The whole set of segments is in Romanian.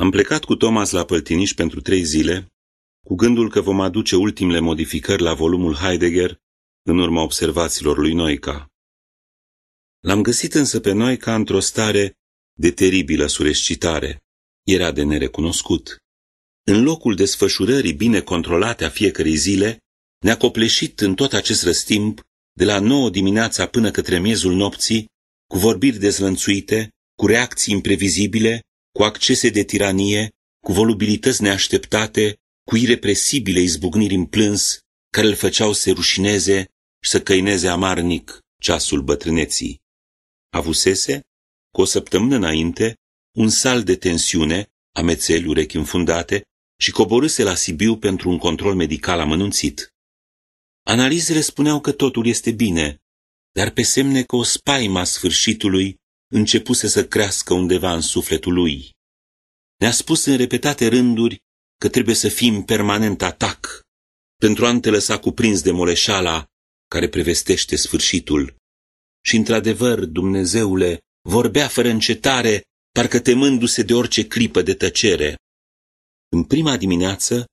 Am plecat cu Thomas la Păltiniș pentru trei zile, cu gândul că vom aduce ultimele modificări la volumul Heidegger în urma observațiilor lui Noica. L-am găsit însă pe Noica într-o stare de teribilă surescitare. Era de nerecunoscut. În locul desfășurării bine controlate a fiecărei zile, ne-a copleșit în tot acest răstimp, de la nouă dimineața până către miezul nopții, cu vorbiri dezlănțuite, cu reacții imprevizibile, cu accese de tiranie, cu volubilități neașteptate, cu irepresibile izbucniri în plâns, care îl făceau să rușineze și să căineze amarnic ceasul bătrâneții. Avusese, cu o săptămână înainte, un sal de tensiune, amețeli urechi înfundate, și coborâse la Sibiu pentru un control medical amănunțit. Analizele spuneau că totul este bine, dar pe semne că o spaima sfârșitului începuse să crească undeva în sufletul lui. Ne-a spus în repetate rânduri că trebuie să fim permanent atac pentru a te lăsa cuprins de moleșala care prevestește sfârșitul. Și într-adevăr, Dumnezeule, vorbea fără încetare, parcă temându-se de orice clipă de tăcere. În prima dimineață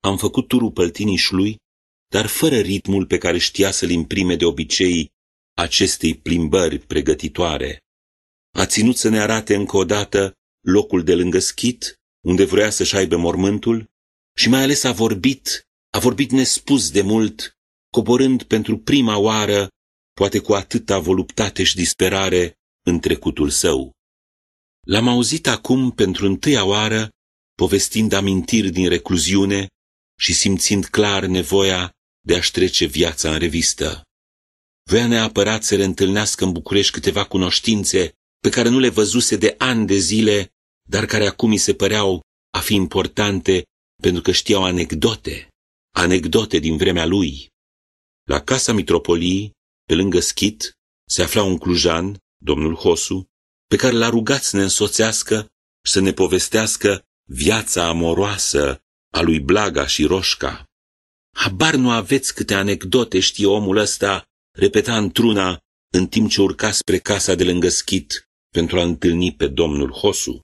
am făcut turul păltinișului, dar fără ritmul pe care știa să-l imprime de obicei acestei plimbări pregătitoare. A ținut să ne arate încă o dată locul de lângă schit, unde vrea să-și aibă mormântul, și mai ales a vorbit, a vorbit nespus de mult, coborând pentru prima oară, poate cu atâta voluptate și disperare, în trecutul său. L-am auzit acum pentru întâia oară, povestind amintiri din recluziune și simțind clar nevoia de a-și trece viața în revistă. Voia neapărat să reîntâlnească în București câteva cunoștințe pe care nu le văzuse de ani de zile, dar care acum îi se păreau a fi importante pentru că știau anecdote, anecdote din vremea lui. La casa mitropoliei, pe lângă schit, se afla un clujan, domnul Hosu, pe care l-a rugat să ne însoțească și să ne povestească viața amoroasă a lui Blaga și Roșca. Habar nu aveți câte anecdote știe omul ăsta, repeta într-una în timp ce urca spre casa de lângă schit pentru a întâlni pe domnul Hosu.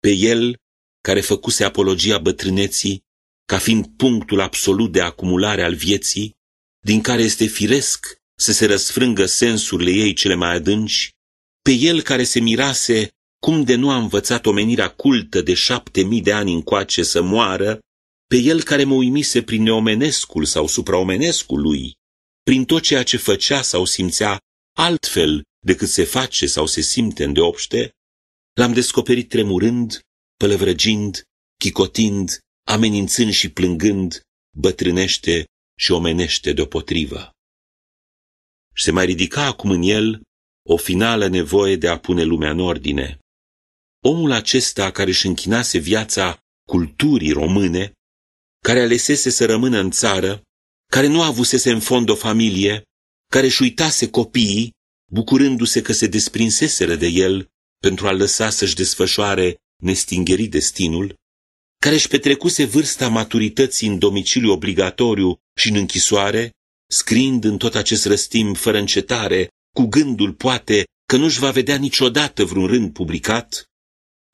Pe el, care făcuse apologia bătrâneții ca fiind punctul absolut de acumulare al vieții, din care este firesc să se răsfrângă sensurile ei cele mai adânci, pe el care se mirase cum de nu a învățat omenirea cultă de șapte mii de ani încoace să moară, pe el care mă uimise prin neomenescul sau supraomenescul lui, prin tot ceea ce făcea sau simțea altfel decât se face sau se simte îndeopște, l-am descoperit tremurând, pălăvrăgind, chicotind, amenințând și plângând, bătrânește și omenește deopotrivă. Și se mai ridica acum în el o finală nevoie de a pune lumea în ordine. Omul acesta care își închinase viața culturii române, care alesese să rămână în țară, care nu avusese în fond o familie, care își uitase copiii, bucurându-se că se desprinseseră de el pentru a lăsa să-și desfășoare nestingerit destinul, care își petrecuse vârsta maturității în domiciliu obligatoriu și în închisoare, scriind în tot acest răstim fără încetare, cu gândul, poate, că nu-și va vedea niciodată vreun rând publicat,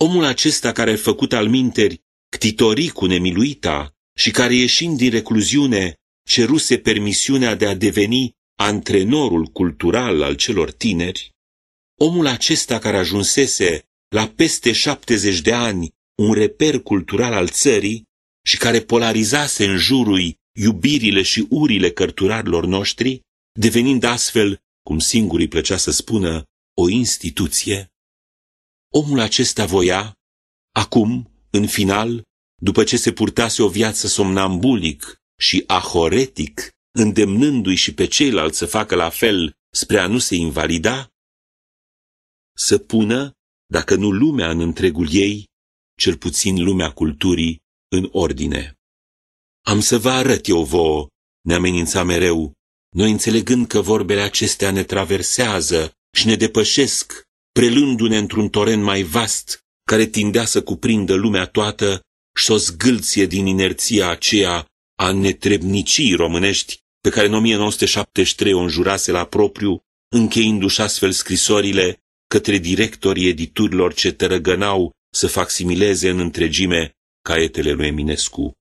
omul acesta care a făcut al minteri ctitoricul nemiluita și care ieșind din recluziune ceruse permisiunea de a deveni antrenorul cultural al celor tineri, omul acesta care ajunsese la peste 70 de ani un reper cultural al țării și care polarizase în jurul iubirile și urile cărturarilor noștri, devenind astfel, cum singur îi plăcea să spună, o instituție, omul acesta voia, acum, în final, după ce se purtase o viață somnambulic și ahoretic, îndemnându-i și pe ceilalți să facă la fel spre a nu se invalida, să pună, dacă nu lumea în întregul ei, cel puțin lumea culturii, în ordine. Am să vă arăt eu vouă, ne amenința mereu, noi înțelegând că vorbele acestea ne traversează și ne depășesc, prelându-ne într-un toren mai vast, care tindea să cuprindă lumea toată și să o zgâlție din inerția aceea a netrebnicii românești pe care în 1973 o înjurase la propriu, încheindu-și astfel scrisorile către directorii editurilor ce tărăgănau să facsimileze în întregime caietele lui Eminescu.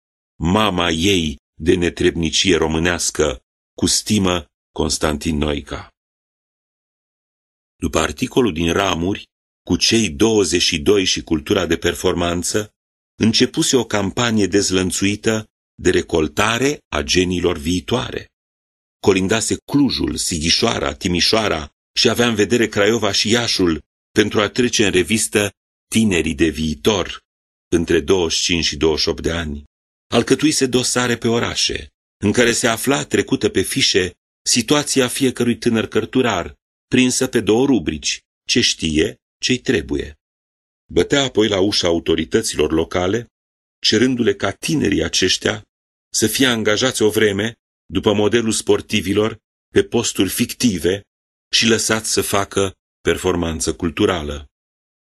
Mama ei de netrebnicie românească, cu stimă Constantin Noica. După articolul din Ramuri, cu cei 22 și cultura de performanță, începuse o campanie dezlănțuită de recoltare a genilor viitoare. Colindase Clujul, Sighișoara, Timișoara și avea în vedere Craiova și Iașul pentru a trece în revistă tinerii de viitor, între 25 și 28 de ani. Alcătuise dosare pe orașe, în care se afla trecută pe fișe situația fiecărui tânăr cărturar, prinsă pe două rubrici, ce știe, ce-i trebuie. Bătea apoi la ușa autorităților locale, cerându-le ca tinerii aceștia să fie angajați o vreme, după modelul sportivilor, pe posturi fictive și lăsați să facă performanță culturală.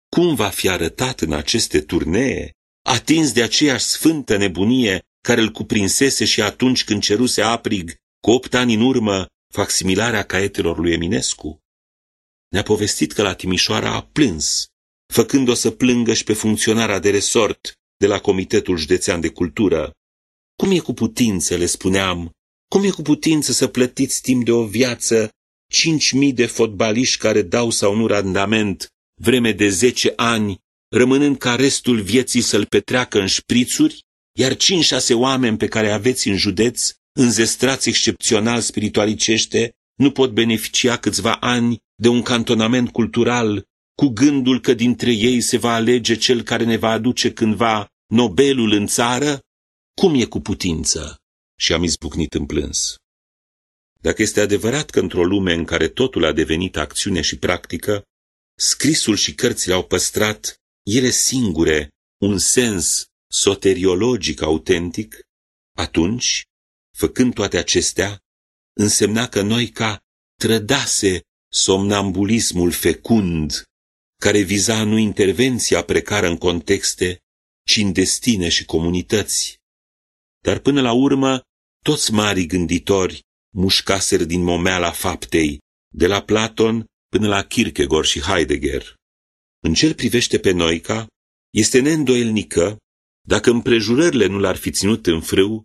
Cum va fi arătat în aceste turnee, atins de aceeași sfântă nebunie care îl cuprinsese și atunci când ceruse aprig, cu opt ani în urmă, facsimilarea caietelor lui Eminescu? Ne-a povestit că la Timișoara a plâns, făcând-o să plângă și pe funcționarea de resort de la Comitetul Județean de Cultură. Cum e cu putință, le spuneam, cum e cu putință să plătiți timp de o viață cinci mii de fotbaliști care dau sau nu randament vreme de zece ani, rămânând ca restul vieții să-l petreacă în șprițuri, iar cinci-șase oameni pe care aveți în județ, înzestrați excepțional spiritualicește, nu pot beneficia câțiva ani de un cantonament cultural, cu gândul că dintre ei se va alege cel care ne va aduce cândva Nobelul în țară? Cum e cu putință? Și am izbucnit în plâns. Dacă este adevărat că într-o lume în care totul a devenit acțiune și practică, scrisul și cărțile au păstrat ele singure un sens soteriologic autentic, atunci, făcând toate acestea, însemna că noi ca trădase somnambulismul fecund, care viza nu intervenția precară în contexte, ci în destine și comunități. Dar până la urmă, toți marii gânditori mușcaseră din momeala faptei, de la Platon până la Kierkegaard și Heidegger. În cel privește pe Noica, este neîndoielnică, dacă împrejurările nu l-ar fi ținut în frâu,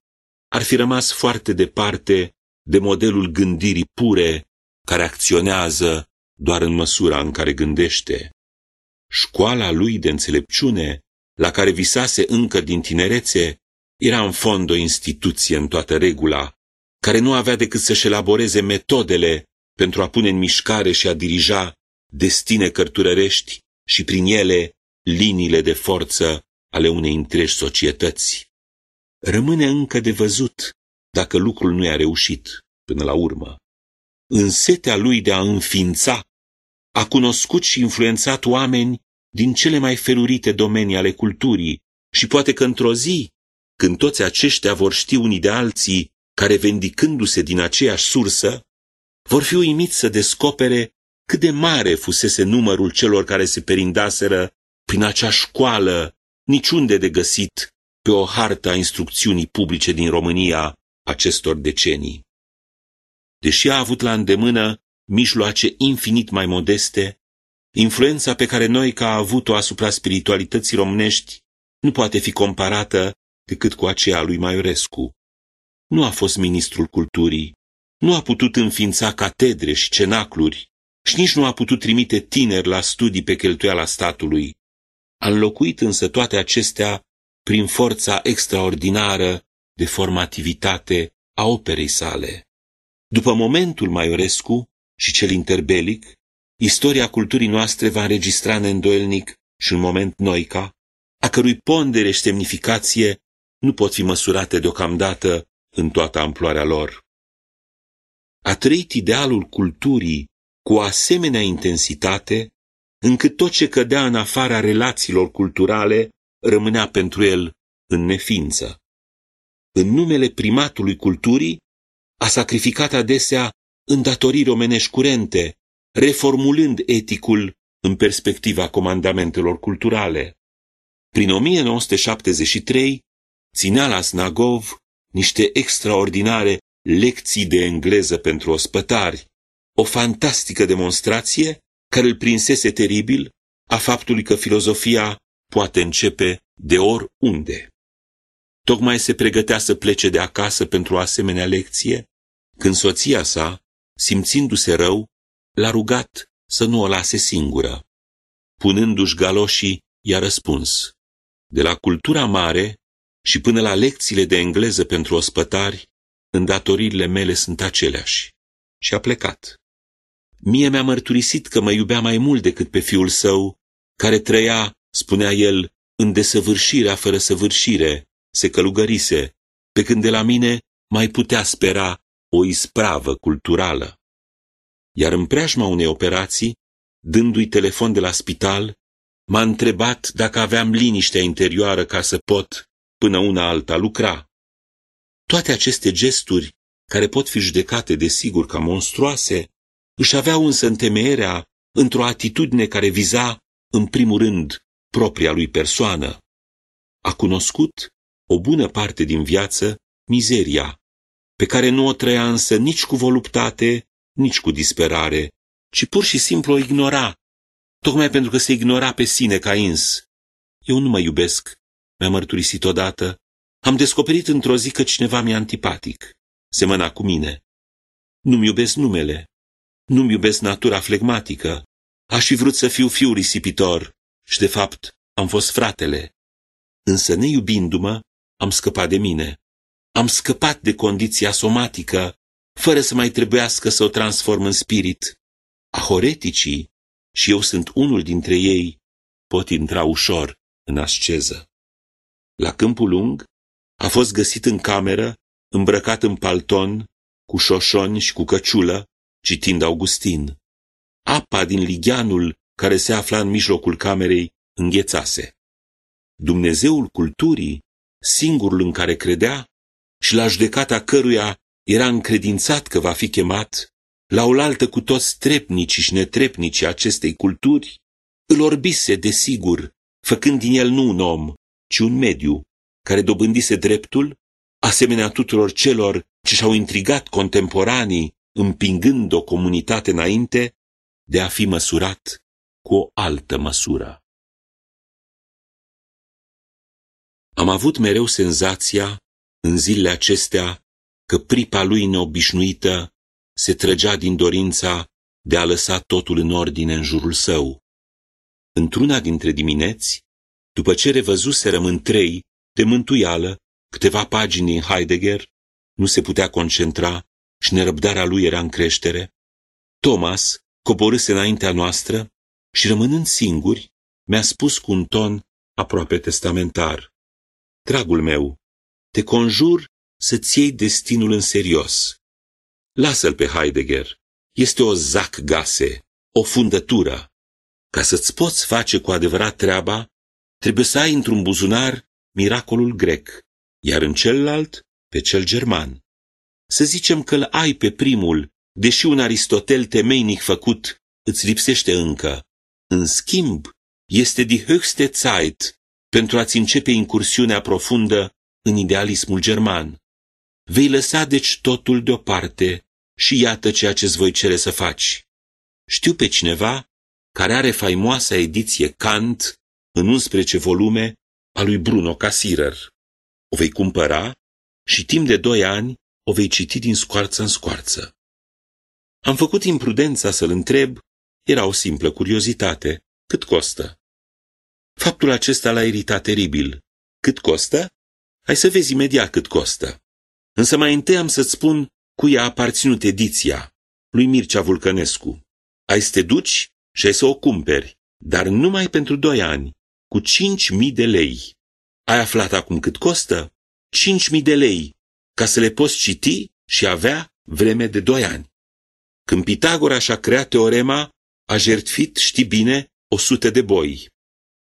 ar fi rămas foarte departe de modelul gândirii pure, care acționează doar în măsura în care gândește. Școala lui de înțelepciune, la care visase încă din tinerețe, era în fond o instituție în toată regula, care nu avea decât să-și elaboreze metodele pentru a pune în mișcare și a dirija destine cărturărești și prin ele liniile de forță ale unei întregi societăți. Rămâne încă de văzut dacă lucrul nu i-a reușit până la urmă. În setea lui de a înființa, a cunoscut și influențat oameni din cele mai felurite domenii ale culturii și poate că într-o zi, când toți aceștia vor ști unii de alții, care vendicându-se din aceeași sursă, vor fi uimiți să descopere cât de mare fusese numărul celor care se perindaseră prin acea școală, niciunde de găsit pe o hartă a instrucțiunii publice din România acestor decenii. Deși a avut la îndemână mijloace infinit mai modeste, influența pe care noi ca a avut-o asupra spiritualității românești nu poate fi comparată decât cu aceea lui Maiorescu. Nu a fost ministrul culturii, nu a putut înființa catedre și cenacluri și nici nu a putut trimite tineri la studii pe cheltuiala statului. A înlocuit însă toate acestea prin forța extraordinară de formativitate a operei sale. După momentul Maiorescu și cel interbelic, istoria culturii noastre va înregistra neîndoielnic și un moment noica, a cărui pondere și semnificație nu pot fi măsurate deocamdată în toată amploarea lor. A trăit idealul culturii cu o asemenea intensitate, încât tot ce cădea în afara relațiilor culturale rămânea pentru el în neființă. În numele primatului culturii, a sacrificat adesea îndatoriri omenești curente, reformulând eticul în perspectiva comandamentelor culturale. Prin 1973, ținea la Snagov niște extraordinare lecții de engleză pentru ospătari, o fantastică demonstrație care îl prinsese teribil a faptului că filozofia poate începe de oriunde. Tocmai se pregătea să plece de acasă pentru o asemenea lecție, când soția sa, simțindu-se rău, l-a rugat să nu o lase singură. Punându-și galoșii, i-a răspuns, de la cultura mare și până la lecțiile de engleză pentru ospătari, îndatoririle mele sunt aceleași. Și a plecat. Mie mi-a mărturisit că mă iubea mai mult decât pe fiul său, care trăia, spunea el, în desăvârșirea fără săvârșire, se călugărise, pe când de la mine mai putea spera o ispravă culturală. Iar în preajma unei operații, dându-i telefon de la spital, m-a întrebat dacă aveam liniștea interioară ca să pot, până una alta, lucra. Toate aceste gesturi, care pot fi judecate de sigur ca monstruoase, își aveau însă întemeierea într-o atitudine care viza, în primul rând, propria lui persoană. A cunoscut, o bună parte din viață, mizeria, pe care nu o trăia însă nici cu voluptate, nici cu disperare, ci pur și simplu o ignora, tocmai pentru că se ignora pe sine ca ins. Eu nu mă iubesc, mi-a mărturisit odată. Am descoperit într-o zi că cineva mi-e antipatic. Semăna cu mine. Nu-mi iubesc numele. Nu-mi iubesc natura flegmatică. Aș fi vrut să fiu fiu risipitor și, de fapt, am fost fratele. Însă, neiubindu-mă, am scăpat de mine. Am scăpat de condiția somatică, fără să mai trebuiască să o transform în spirit. Ahoreticii, și eu sunt unul dintre ei, pot intra ușor în asceză. La câmpul lung a fost găsit în cameră, îmbrăcat în palton, cu șoșoni și cu căciulă, citind Augustin. Apa din ligheanul care se afla în mijlocul camerei înghețase. Dumnezeul culturii, singurul în care credea și la judecata căruia era încredințat că va fi chemat, la oaltă cu toți trepnicii și netrepnicii acestei culturi, îl orbise, desigur, făcând din el nu un om, ci un mediu, care dobândise dreptul, asemenea tuturor celor ce și-au intrigat contemporanii, împingând o comunitate înainte, de a fi măsurat cu o altă măsură. Am avut mereu senzația, în zilele acestea, că pripa lui neobișnuită se trăgea din dorința de a lăsa totul în ordine în jurul său. Într-una dintre dimineți, după ce revăzuserăm în trei, de mântuială, câteva pagini din Heidegger, nu se putea concentra și nerăbdarea lui era în creștere, Thomas coborâse înaintea noastră și, rămânând singuri, mi-a spus cu un ton aproape testamentar. Dragul meu, te conjur să-ți iei destinul în serios. Lasă-l pe Heidegger. Este o zac gase, o fundătură. Ca să-ți poți face cu adevărat treaba, trebuie să ai într-un buzunar miracolul grec, iar în celălalt pe cel german. Să zicem că îl ai pe primul, deși un Aristotel temeinic făcut îți lipsește încă. În schimb, este de höchste Zeit pentru a-ți începe incursiunea profundă în idealismul german. Vei lăsa deci totul deoparte și iată ceea ce îți voi cere să faci. Știu pe cineva care are faimoasa ediție Kant în 11 volume a lui Bruno Cassirer. O vei cumpăra și timp de doi ani o vei citi din scoarță în scoarță. Am făcut imprudența să-l întreb, era o simplă curiozitate. Cât costă? Faptul acesta l-a iritat teribil. Cât costă? Hai să vezi imediat cât costă. Însă mai întâi am să-ți spun cui a aparținut ediția, lui Mircea Vulcănescu. Ai să te duci și ai să o cumperi, dar numai pentru doi ani, cu cinci mii de lei. Ai aflat acum cât costă? Cinci mii de lei, ca să le poți citi și avea vreme de doi ani. Când Pitagora și-a creat teorema, a jertfit, știi bine, o sută de boi.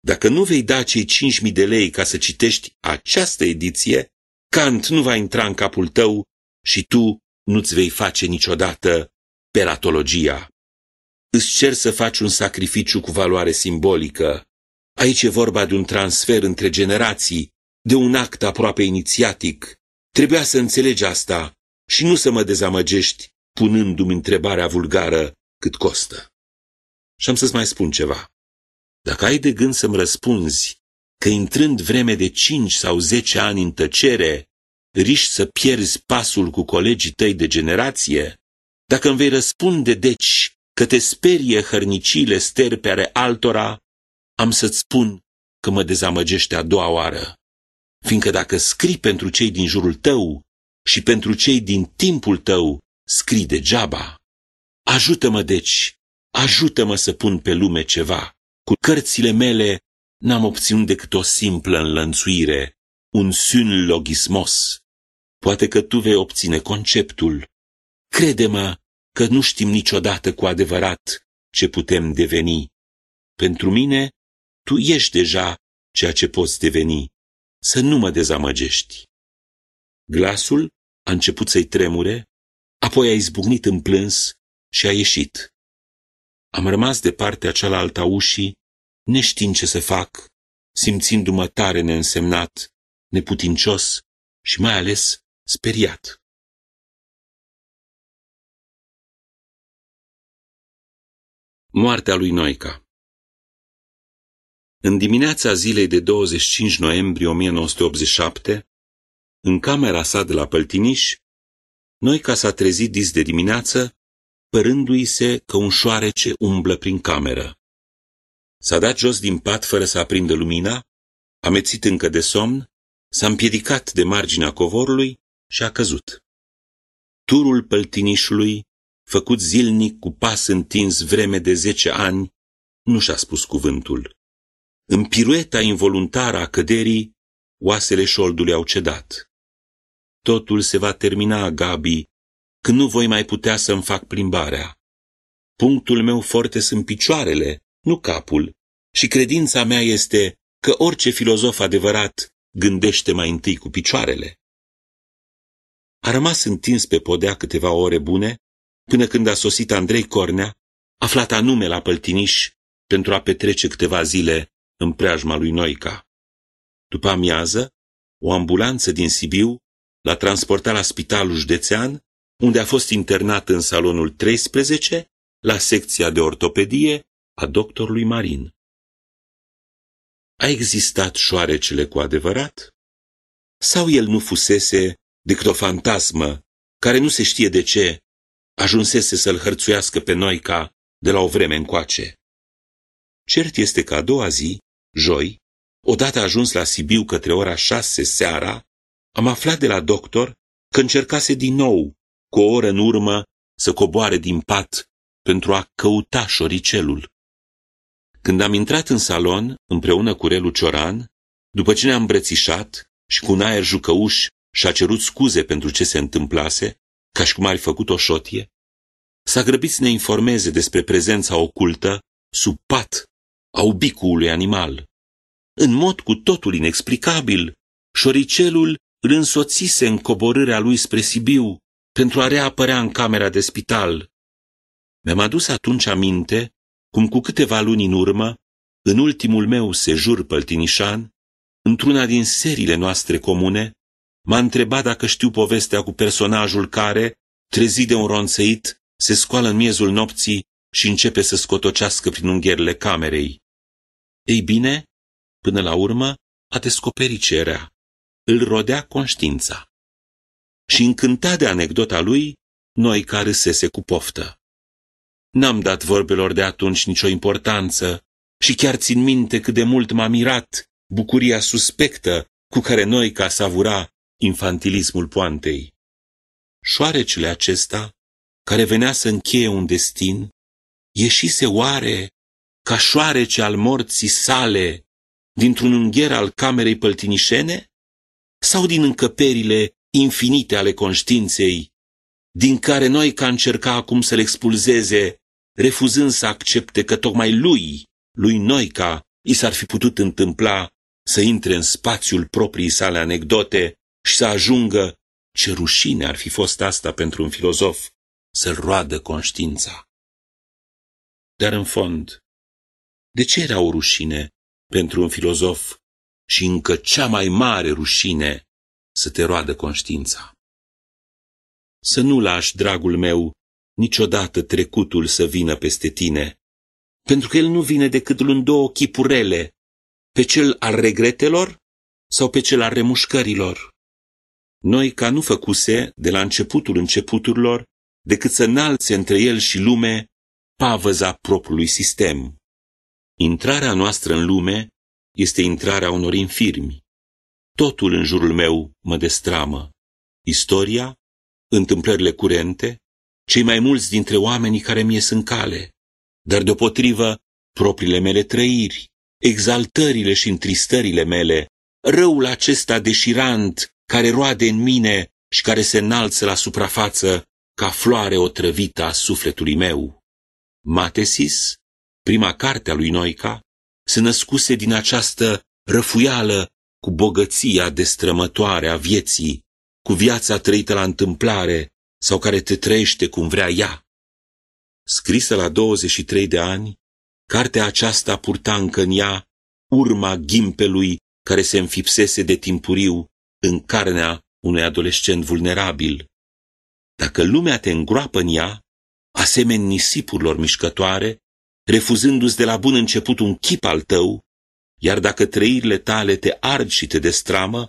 Dacă nu vei da cei cinci mii de lei ca să citești această ediție, Kant nu va intra în capul tău și tu nu-ți vei face niciodată peratologia. Îți cer să faci un sacrificiu cu valoare simbolică. Aici e vorba de un transfer între generații, de un act aproape inițiatic. Trebuia să înțelegi asta și nu să mă dezamăgești punându-mi întrebarea vulgară cât costă. Și am să-ți mai spun ceva. Dacă ai de gând să-mi răspunzi că intrând vreme de cinci sau zece ani în tăcere, riști să pierzi pasul cu colegii tăi de generație? Dacă îmi vei răspunde, deci, că te sperie hărnicile sterpe ale altora, am să-ți spun că mă dezamăgește a doua oară. Fiindcă dacă scrii pentru cei din jurul tău și pentru cei din timpul tău, scrii degeaba. Ajută-mă, deci, ajută-mă să pun pe lume ceva. Cu cărțile mele n-am obținut decât o simplă înlănțuire, un logismos. Poate că tu vei obține conceptul. Crede-mă că nu știm niciodată cu adevărat ce putem deveni. Pentru mine, tu ești deja ceea ce poți deveni. Să nu mă dezamăgești. Glasul a început să-i tremure, apoi a izbucnit în plâns și a ieșit. Am rămas de partea cealaltă a ușii, neștiind ce să fac, simțindu-mă tare neînsemnat, neputincios și mai ales speriat. Moartea lui Noica În dimineața zilei de 25 noiembrie 1987, în camera sa de la Păltiniș, Noica s-a trezit dis de dimineață, părându-i se că un șoarece umblă prin cameră. S-a dat jos din pat fără să aprindă lumina, amețit încă de somn, s-a împiedicat de marginea covorului și a căzut. Turul păltinișului, făcut zilnic cu pas întins vreme de zece ani, nu și-a spus cuvântul. În pirueta involuntară a căderii, oasele șoldului au cedat. Totul se va termina, Gabi, când nu voi mai putea să-mi fac plimbarea. Punctul meu forte sunt picioarele, nu capul, și credința mea este că orice filozof adevărat gândește mai întâi cu picioarele. A rămas întins pe podea câteva ore bune, până când a sosit Andrei Cornea, aflat anume la Păltiniș, pentru a petrece câteva zile în preajma lui Noica. După amiază, o ambulanță din Sibiu l-a transportat la spitalul județean, unde a fost internat în salonul 13, la secția de ortopedie a doctorului Marin. A existat șoarecele cu adevărat? Sau el nu fusese decât o fantasmă care nu se știe de ce ajunsese să-l hărțuiască pe noi ca de la o vreme încoace? Cert este că a doua zi, joi, odată ajuns la Sibiu către ora șase seara, am aflat de la doctor că încercase din nou, cu o oră în urmă, să coboare din pat pentru a căuta șoricelul. Când am intrat în salon, împreună cu Relu Cioran, după ce ne-am îmbrățișat și cu un aer jucăuș și-a cerut scuze pentru ce se întâmplase, ca și cum ar fi făcut o șotie, s-a grăbit să ne informeze despre prezența ocultă, sub pat, a ubicuului animal. În mod cu totul inexplicabil, șoricelul îl însoțise în coborârea lui spre Sibiu pentru a reapărea în camera de spital. Mi-am adus atunci aminte cum cu câteva luni în urmă, în ultimul meu sejur păltinișan, într-una din seriile noastre comune, m-a întrebat dacă știu povestea cu personajul care, trezit de un ronțăit, se scoală în miezul nopții și începe să scotocească prin ungherile camerei. Ei bine, până la urmă, a descoperit ce era. Îl rodea conștiința. Și încântat de anecdota lui, noi care sese cu poftă. N-am dat vorbelor de atunci nicio importanță și chiar țin minte cât de mult m-a mirat bucuria suspectă cu care noi ca savura infantilismul poantei. Șoarecele acesta, care venea să încheie un destin, ieșise oare ca șoarece al morții sale dintr-un ungher al camerei păltinișene? Sau din încăperile infinite ale conștiinței, din care noi ca încerca acum să le expulzeze refuzând să accepte că tocmai lui, lui Noica, i s-ar fi putut întâmpla să intre în spațiul proprii sale anecdote și să ajungă, ce rușine ar fi fost asta pentru un filozof, să-l roadă conștiința. Dar în fond, de ce era o rușine pentru un filozof și încă cea mai mare rușine să te roadă conștiința? Să nu lași, dragul meu, niciodată trecutul să vină peste tine, pentru că el nu vine decât în două chipurele, Pe cel al regretelor sau pe cel al remușcărilor? Noi ca nu făcuse, de la începutul începuturilor, decât să înalțe între el și lume pavăza propriului sistem. Intrarea noastră în lume este intrarea unor infirmi. Totul în jurul meu mă destramă. Istoria, întâmplările curente, cei mai mulți dintre oamenii care mi ies în cale, dar deopotrivă propriile mele trăiri, exaltările și întristările mele, răul acesta deșirant care roade în mine și care se înalță la suprafață ca floare otrăvită a sufletului meu. Matesis, prima carte a lui Noica, se născuse din această răfuială cu bogăția destrămătoare a vieții, cu viața trăită la întâmplare sau care te trăiește cum vrea ea. Scrisă la 23 de ani, cartea aceasta purta încă în ea urma ghimpelui care se înfipsese de timpuriu în carnea unui adolescent vulnerabil. Dacă lumea te îngroapă în ea, asemeni nisipurilor mișcătoare, refuzându-ți de la bun început un chip al tău, iar dacă trăirile tale te arg și te destramă,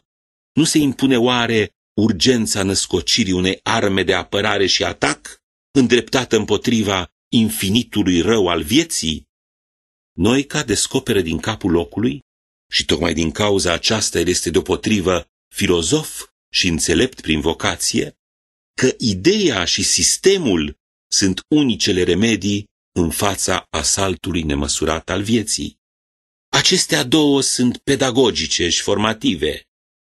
nu se impune oare urgența născocirii unei arme de apărare și atac, îndreptată împotriva infinitului rău al vieții? Noica descoperă din capul locului, și tocmai din cauza aceasta el este deopotrivă filozof și înțelept prin vocație, că ideea și sistemul sunt unicele remedii în fața asaltului nemăsurat al vieții. Acestea două sunt pedagogice și formative.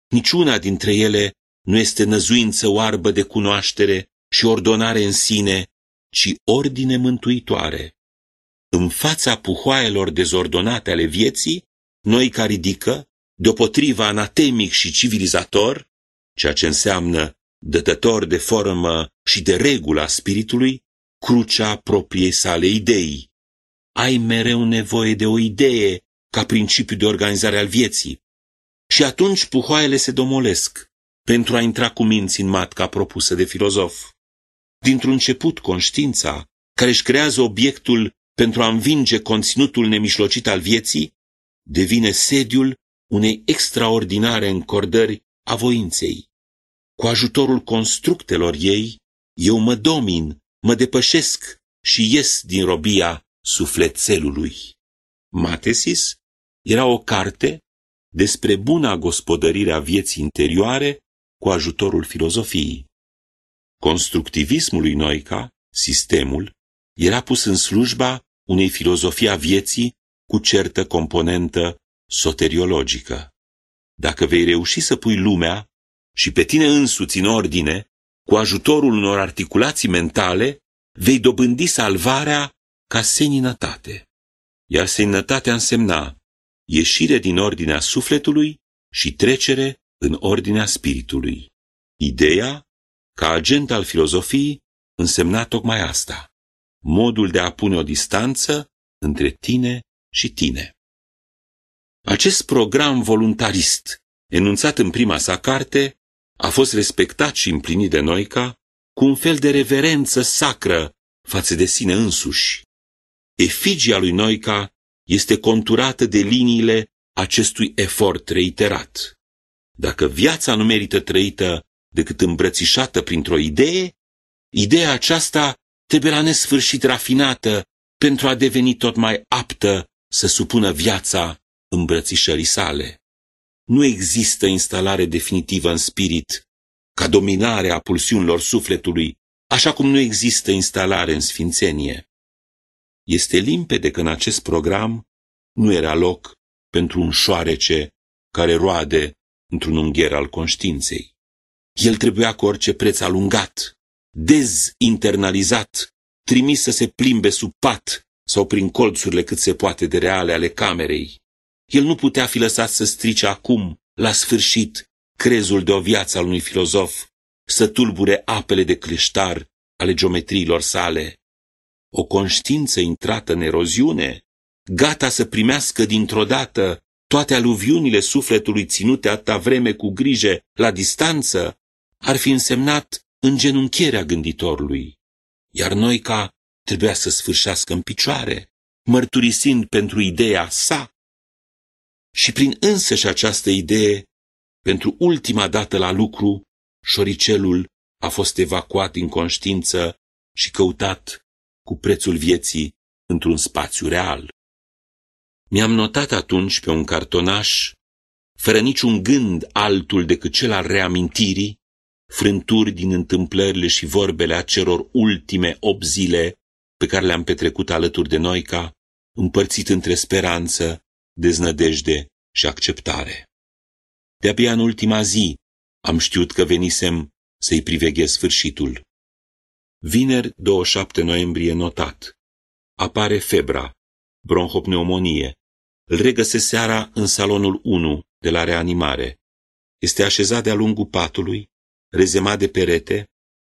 Niciuna dintre ele nu este năzuință oarbă de cunoaștere și ordonare în sine, ci ordine mântuitoare. În fața puhoaielor dezordonate ale vieții, noi ca ridică, deopotriva anatemic și civilizator, ceea ce înseamnă dătător de formă și de regula spiritului, crucea propriei sale idei. Ai mereu nevoie de o idee ca principiu de organizare al vieții. Și atunci puhoaiele se domolesc pentru a intra cu minți în matca propusă de filozof. Dintr-un început, conștiința, care își creează obiectul pentru a învinge conținutul nemișlocit al vieții, devine sediul unei extraordinare încordări a voinței. Cu ajutorul constructelor ei, eu mă domin, mă depășesc și ies din robia sufletelului. Matesis era o carte despre buna gospodărire a vieții interioare cu ajutorul filozofiei. Constructivismul lui Noica, sistemul, era pus în slujba unei filozofii a vieții cu certă componentă soteriologică. Dacă vei reuși să pui lumea și pe tine însuți în ordine, cu ajutorul unor articulații mentale, vei dobândi salvarea ca seninătate. Iar seninătatea însemna ieșire din ordinea sufletului și trecere în ordinea spiritului. Ideea, ca agent al filozofiei, însemna tocmai asta, modul de a pune o distanță între tine și tine. Acest program voluntarist, enunțat în prima sa carte, a fost respectat și împlinit de Noica cu un fel de reverență sacră față de sine însuși. Efigia lui Noica este conturată de liniile acestui efort reiterat. Dacă viața nu merită trăită decât îmbrățișată printr-o idee, ideea aceasta trebuie la nesfârșit rafinată pentru a deveni tot mai aptă să supună viața îmbrățișării sale. Nu există instalare definitivă în spirit ca dominare a pulsiunilor sufletului, așa cum nu există instalare în sfințenie. Este limpede că în acest program nu era loc pentru un șoarece care roade într-un ungher al conștiinței. El trebuia cu orice preț alungat, dezinternalizat, trimis să se plimbe sub pat sau prin colțurile cât se poate de reale ale camerei. El nu putea fi lăsat să strice acum, la sfârșit, crezul de o viață al unui filozof, să tulbure apele de cleștar ale geometriilor sale. O conștiință intrată în eroziune, gata să primească dintr-o dată toate aluviunile sufletului ținute atâta vreme cu grijă la distanță, ar fi însemnat îngenunchierea gânditorului. Iar noi ca trebuia să sfârșească în picioare, mărturisind pentru ideea sa și prin însăși această idee, pentru ultima dată la lucru, șoricelul a fost evacuat din conștiință și căutat cu prețul vieții într-un spațiu real. Mi-am notat atunci pe un cartonaș, fără niciun gând altul decât cel al reamintirii, frânturi din întâmplările și vorbele acelor ultime opt zile pe care le-am petrecut alături de noi ca împărțit între speranță, deznădejde și acceptare. De-abia în ultima zi am știut că venisem să-i priveghez sfârșitul. Vineri, 27 noiembrie, notat. Apare febra, bronhopneumonie. Îl regăse seara în salonul 1 de la reanimare. Este așezat de-a lungul patului, rezemat de perete,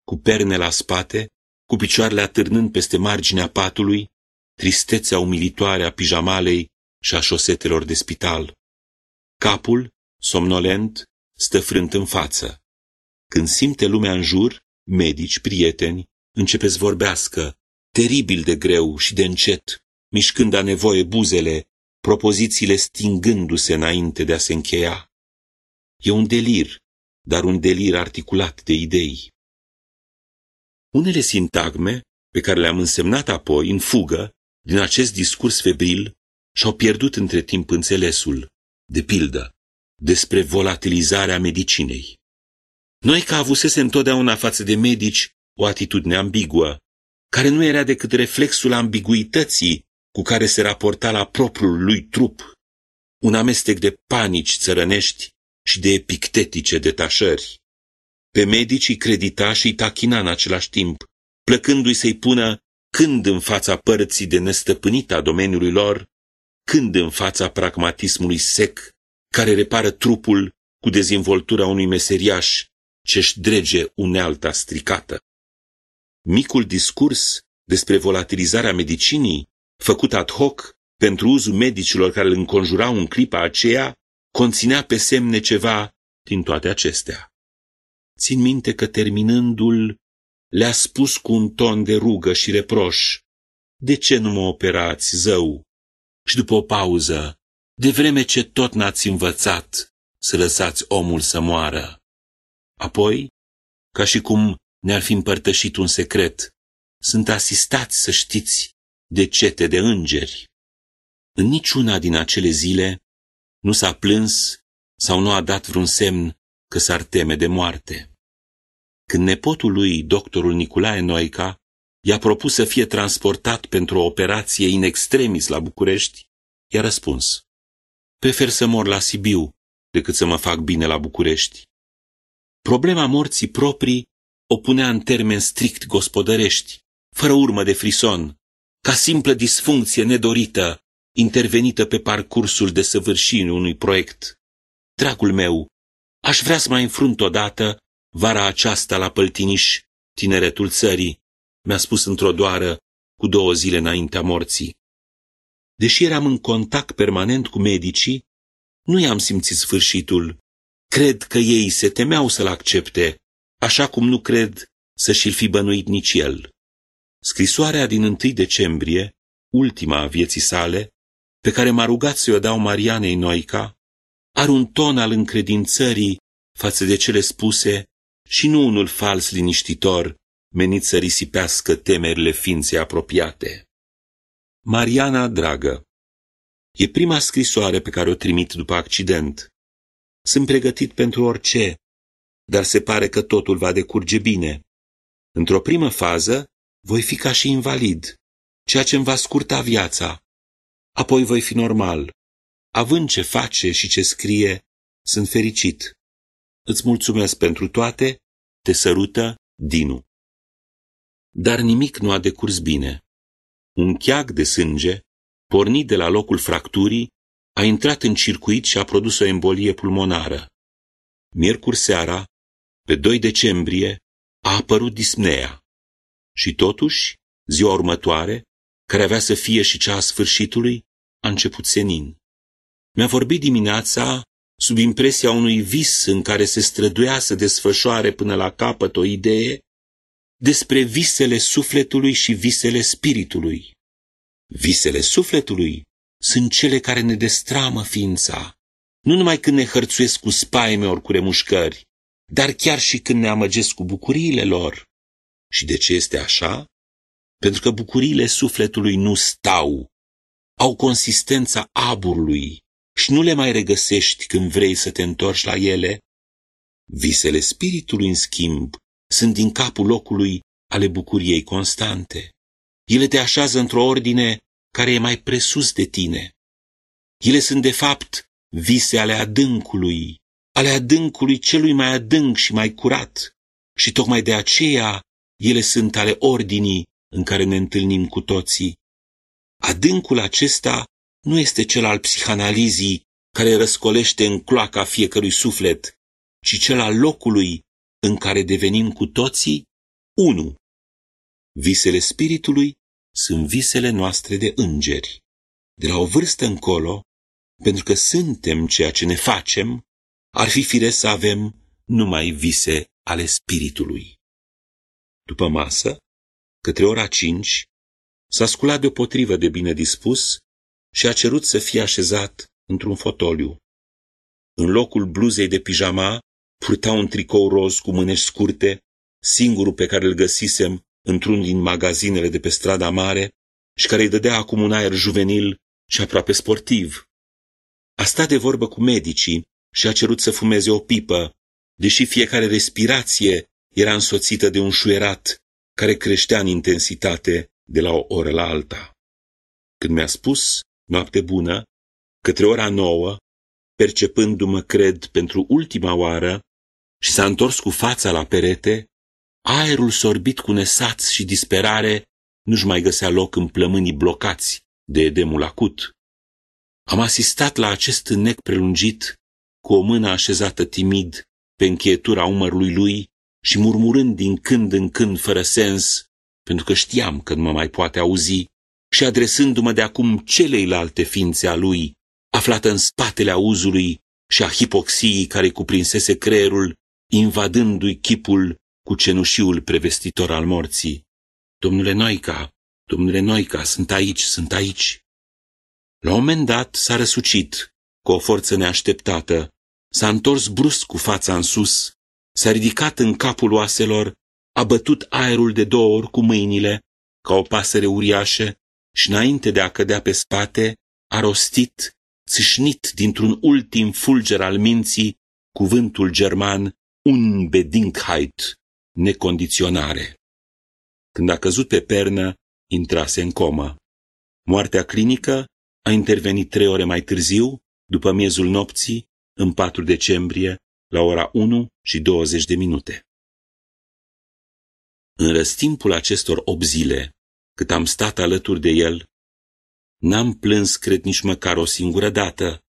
cu perne la spate, cu picioarele atârnând peste marginea patului, tristețea umilitoare a pijamalei și a șosetelor de spital. Capul, somnolent, stă frânt în față. Când simte lumea în jur, medici, prieteni, începe să vorbească, teribil de greu și de încet, mișcând a nevoie buzele, propozițiile stingându-se înainte de a se încheia. E un delir, dar un delir articulat de idei. Unele sintagme, pe care le-am însemnat apoi, în fugă, din acest discurs febril, și-au pierdut între timp înțelesul, de pildă, despre volatilizarea medicinei. Noi ca avusese întotdeauna față de medici o atitudine ambiguă, care nu era decât reflexul ambiguității cu care se raporta la propriul lui trup, un amestec de panici țărănești și de epictetice detașări. Pe medicii credita și tachina în același timp, plăcându-i să-i pună când în fața părții de nestăpânită a domeniului lor, când în fața pragmatismului sec, care repară trupul cu dezvoltura unui meseriaș ce-și drege unealta stricată. Micul discurs despre volatilizarea medicinii, făcut ad hoc pentru uzul medicilor care îl înconjurau în clipa aceea, conținea pe semne ceva din toate acestea. Țin minte că terminându-l, le-a spus cu un ton de rugă și reproș, De ce nu mă operați, zău? Și după o pauză, de vreme ce tot n-ați învățat să lăsați omul să moară. Apoi, ca și cum ne-ar fi împărtășit un secret, sunt asistați, să știți, de cete de îngeri. În niciuna din acele zile nu s-a plâns sau nu a dat vreun semn că s-ar teme de moarte. Când nepotul lui, doctorul Nicolae Noica, i-a propus să fie transportat pentru o operație in extremis la București, i-a răspuns, prefer să mor la Sibiu decât să mă fac bine la București. Problema morții proprii o punea în termeni strict gospodărești, fără urmă de frison, ca simplă disfuncție nedorită, intervenită pe parcursul de săvârșire unui proiect. Dragul meu, aș vrea să mai înfrunt odată vara aceasta la Păltiniș, tineretul țării, mi-a spus într-o doară, cu două zile înaintea morții. Deși eram în contact permanent cu medicii, nu i-am simțit sfârșitul. Cred că ei se temeau să-l accepte, așa cum nu cred să și-l fi bănuit nici el. Scrisoarea din 1 decembrie, ultima a vieții sale, pe care m-a rugat să-i o dau Marianei Noica, are un ton al încredințării față de cele spuse și nu unul fals liniștitor menit să risipească temerile ființei apropiate. Mariana, dragă, e prima scrisoare pe care o trimit după accident. Sunt pregătit pentru orice, dar se pare că totul va decurge bine. Într-o primă fază, voi fi ca și invalid, ceea ce îmi va scurta viața. Apoi voi fi normal. Având ce face și ce scrie, sunt fericit. Îți mulțumesc pentru toate, te sărută Dinu. Dar nimic nu a decurs bine. Un cheag de sânge, pornit de la locul fracturii, a intrat în circuit și a produs o embolie pulmonară. Miercuri seara, pe 2 decembrie, a apărut dispnea. Și totuși, ziua următoare, care avea să fie și cea a sfârșitului, a început senin. Mi-a vorbit dimineața sub impresia unui vis în care se străduia să desfășoare până la capăt o idee despre visele sufletului și visele spiritului. Visele sufletului, sunt cele care ne destramă ființa, nu numai când ne hărțuiesc cu spaime ori cu remușcări, dar chiar și când ne amăgesc cu bucuriile lor. Și de ce este așa? Pentru că bucuriile sufletului nu stau, au consistența aburului și nu le mai regăsești când vrei să te întorci la ele. Visele spiritului, în schimb, sunt din capul locului ale bucuriei constante. Ele te așează într-o ordine care e mai presus de tine. Ele sunt, de fapt, vise ale adâncului, ale adâncului celui mai adânc și mai curat. Și tocmai de aceea ele sunt ale ordinii în care ne întâlnim cu toții. Adâncul acesta nu este cel al psihanalizii care răscolește în cloaca fiecărui suflet, ci cel al locului în care devenim cu toții unu. Visele spiritului sunt visele noastre de îngeri. De la o vârstă încolo, pentru că suntem ceea ce ne facem, ar fi firesc să avem numai vise ale spiritului. După masă, către ora cinci, s-a sculat deopotrivă de bine dispus și a cerut să fie așezat într-un fotoliu. În locul bluzei de pijama, purta un tricou roz cu mânești scurte, singurul pe care îl găsisem într-un din magazinele de pe strada mare și care îi dădea acum un aer juvenil și aproape sportiv. A stat de vorbă cu medicii și a cerut să fumeze o pipă, deși fiecare respirație era însoțită de un șuierat care creștea în intensitate de la o oră la alta. Când mi-a spus noapte bună, către ora nouă, percepându-mă, cred, pentru ultima oară, și s-a întors cu fața la perete, aerul sorbit cu nesaț și disperare nu-și mai găsea loc în plămânii blocați de edemul acut. Am asistat la acest nec prelungit, cu o mână așezată timid pe încheietura umărului lui și murmurând din când în când fără sens, pentru că știam că nu mă mai poate auzi, și adresându-mă de acum celeilalte ființe a lui, aflată în spatele auzului și a hipoxiei care cuprinsese creierul, invadându-i chipul cu cenușiul prevestitor al morții. Domnule Noica, domnule Noica, sunt aici, sunt aici. La un moment dat s-a răsucit, cu o forță neașteptată, s-a întors brusc cu fața în sus, s-a ridicat în capul oaselor, a bătut aerul de două ori cu mâinile, ca o pasăre uriașă, și înainte de a cădea pe spate, a rostit, țâșnit dintr-un ultim fulger al minții, cuvântul german Unbedingtheit, necondiționare. Când a căzut pe pernă, intrase în comă. Moartea clinică a intervenit trei ore mai târziu, după miezul nopții, în 4 decembrie, la ora 1 și 20 de minute. În răstimpul acestor 8 zile, cât am stat alături de el, n-am plâns, cred, nici măcar o singură dată,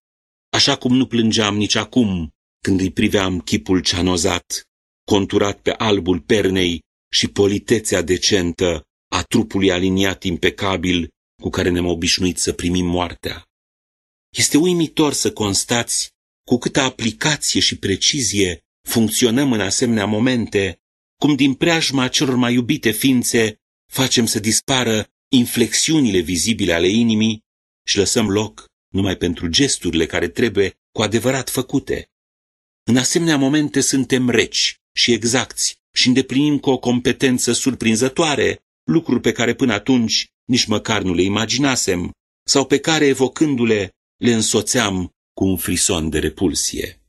așa cum nu plângeam nici acum, când îi priveam chipul ceanozat, conturat pe albul pernei și politețea decentă a trupului aliniat impecabil cu care ne-am obișnuit să primim moartea. Este uimitor să constați cu câtă aplicație și precizie funcționăm în asemenea momente, cum din preajma celor mai iubite ființe facem să dispară inflexiunile vizibile ale inimii și lăsăm loc numai pentru gesturile care trebuie cu adevărat făcute. În asemenea momente suntem reci și exacti și îndeplinim cu o competență surprinzătoare lucruri pe care până atunci nici măcar nu le imaginasem sau pe care, evocându-le, le însoțeam cu un frison de repulsie.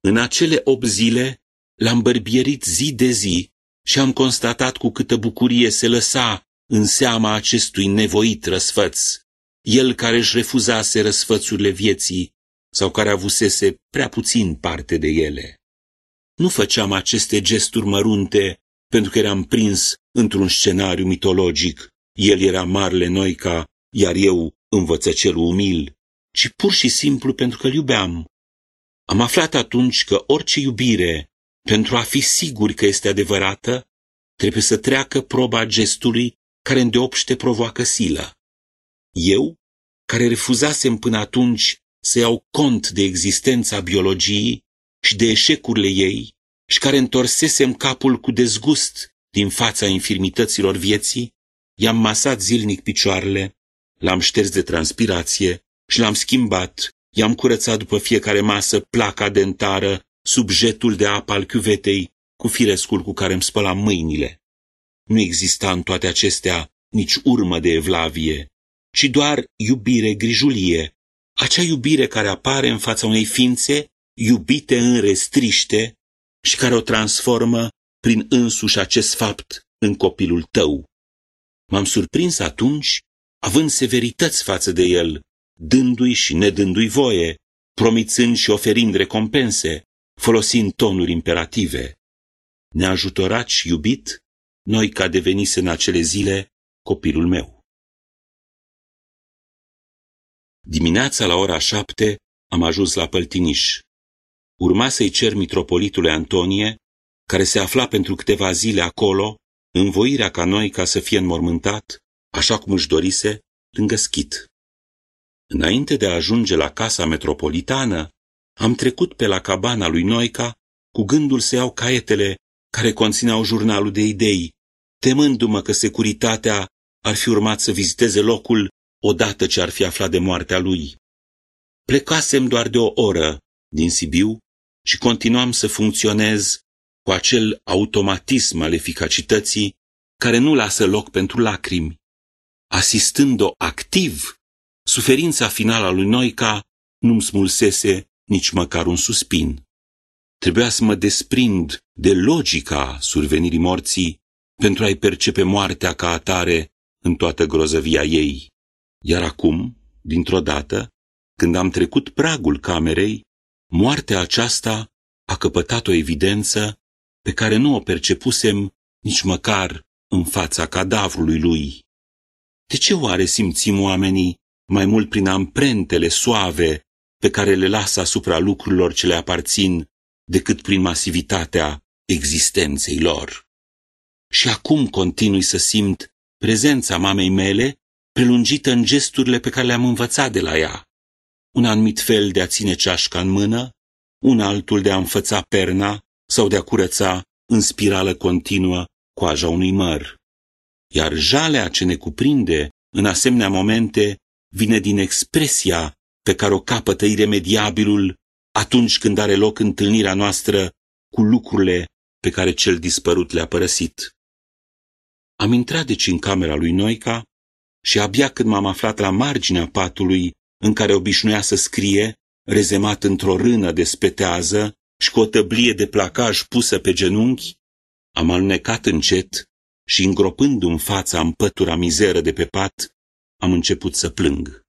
În acele opt zile l-am bărbierit zi de zi și am constatat cu câtă bucurie se lăsa în seama acestui nevoit răsfăț, el care își refuzase răsfățurile vieții sau care avusese prea puțin parte de ele. Nu făceam aceste gesturi mărunte pentru că eram prins într-un scenariu mitologic. El era marele Noica, iar eu învățăcelul umil, ci pur și simplu pentru că îl iubeam. Am aflat atunci că orice iubire, pentru a fi siguri că este adevărată, trebuie să treacă proba gestului care îndeopște provoacă silă. Eu, care refuzasem până atunci să iau cont de existența biologiei și de eșecurile ei și care întorsesem capul cu dezgust din fața infirmităților vieții, i-am masat zilnic picioarele, l-am șters de transpirație și l-am schimbat, i-am curățat după fiecare masă placa dentară sub jetul de apă al chiuvetei cu firescul cu care îmi spălam mâinile. Nu exista în toate acestea nici urmă de evlavie, ci doar iubire grijulie, acea iubire care apare în fața unei ființe iubite în restriște și care o transformă prin însuși acest fapt în copilul tău. M-am surprins atunci, având severități față de el, dându-i și nedându-i voie, promițând și oferind recompense, folosind tonuri imperative. Neajutorat și iubit, noi ca devenise în acele zile copilul meu. Dimineața la ora șapte am ajuns la Păltiniș. Urma să-i cer mitropolitului Antonie, care se afla pentru câteva zile acolo, învoirea ca noi ca să fie înmormântat, așa cum își dorise, lângă schit. Înainte de a ajunge la casa metropolitană, am trecut pe la cabana lui Noica cu gândul să iau caietele care conțineau jurnalul de idei, temându-mă că securitatea ar fi urmat să viziteze locul odată ce ar fi aflat de moartea lui. Plecasem doar de o oră din Sibiu și continuam să funcționez cu acel automatism al eficacității care nu lasă loc pentru lacrimi. Asistând-o activ, suferința finală a lui Noica nu-mi smulsese nici măcar un suspin. Trebuia să mă desprind de logica survenirii morții pentru a-i percepe moartea ca atare în toată grozăvia ei. Iar acum, dintr-o dată, când am trecut pragul camerei, moartea aceasta a căpătat o evidență pe care nu o percepusem nici măcar în fața cadavrului lui. De ce oare simțim oamenii mai mult prin amprentele suave pe care le lasă asupra lucrurilor ce le aparțin decât prin masivitatea existenței lor? Și acum continui să simt prezența mamei mele prelungită în gesturile pe care le-am învățat de la ea. Un anumit fel de a ține ceașca în mână, un altul de a înfăța perna sau de a curăța în spirală continuă coaja unui măr. Iar jalea ce ne cuprinde în asemenea momente vine din expresia pe care o capătă iremediabilul atunci când are loc întâlnirea noastră cu lucrurile pe care cel dispărut le-a părăsit. Am intrat deci în camera lui Noica și abia când m-am aflat la marginea patului în care obișnuia să scrie, rezemat într-o rână de spetează și cu o tăblie de placaj pusă pe genunchi, am alunecat încet și, îngropându-mi fața în pătura mizeră de pe pat, am început să plâng.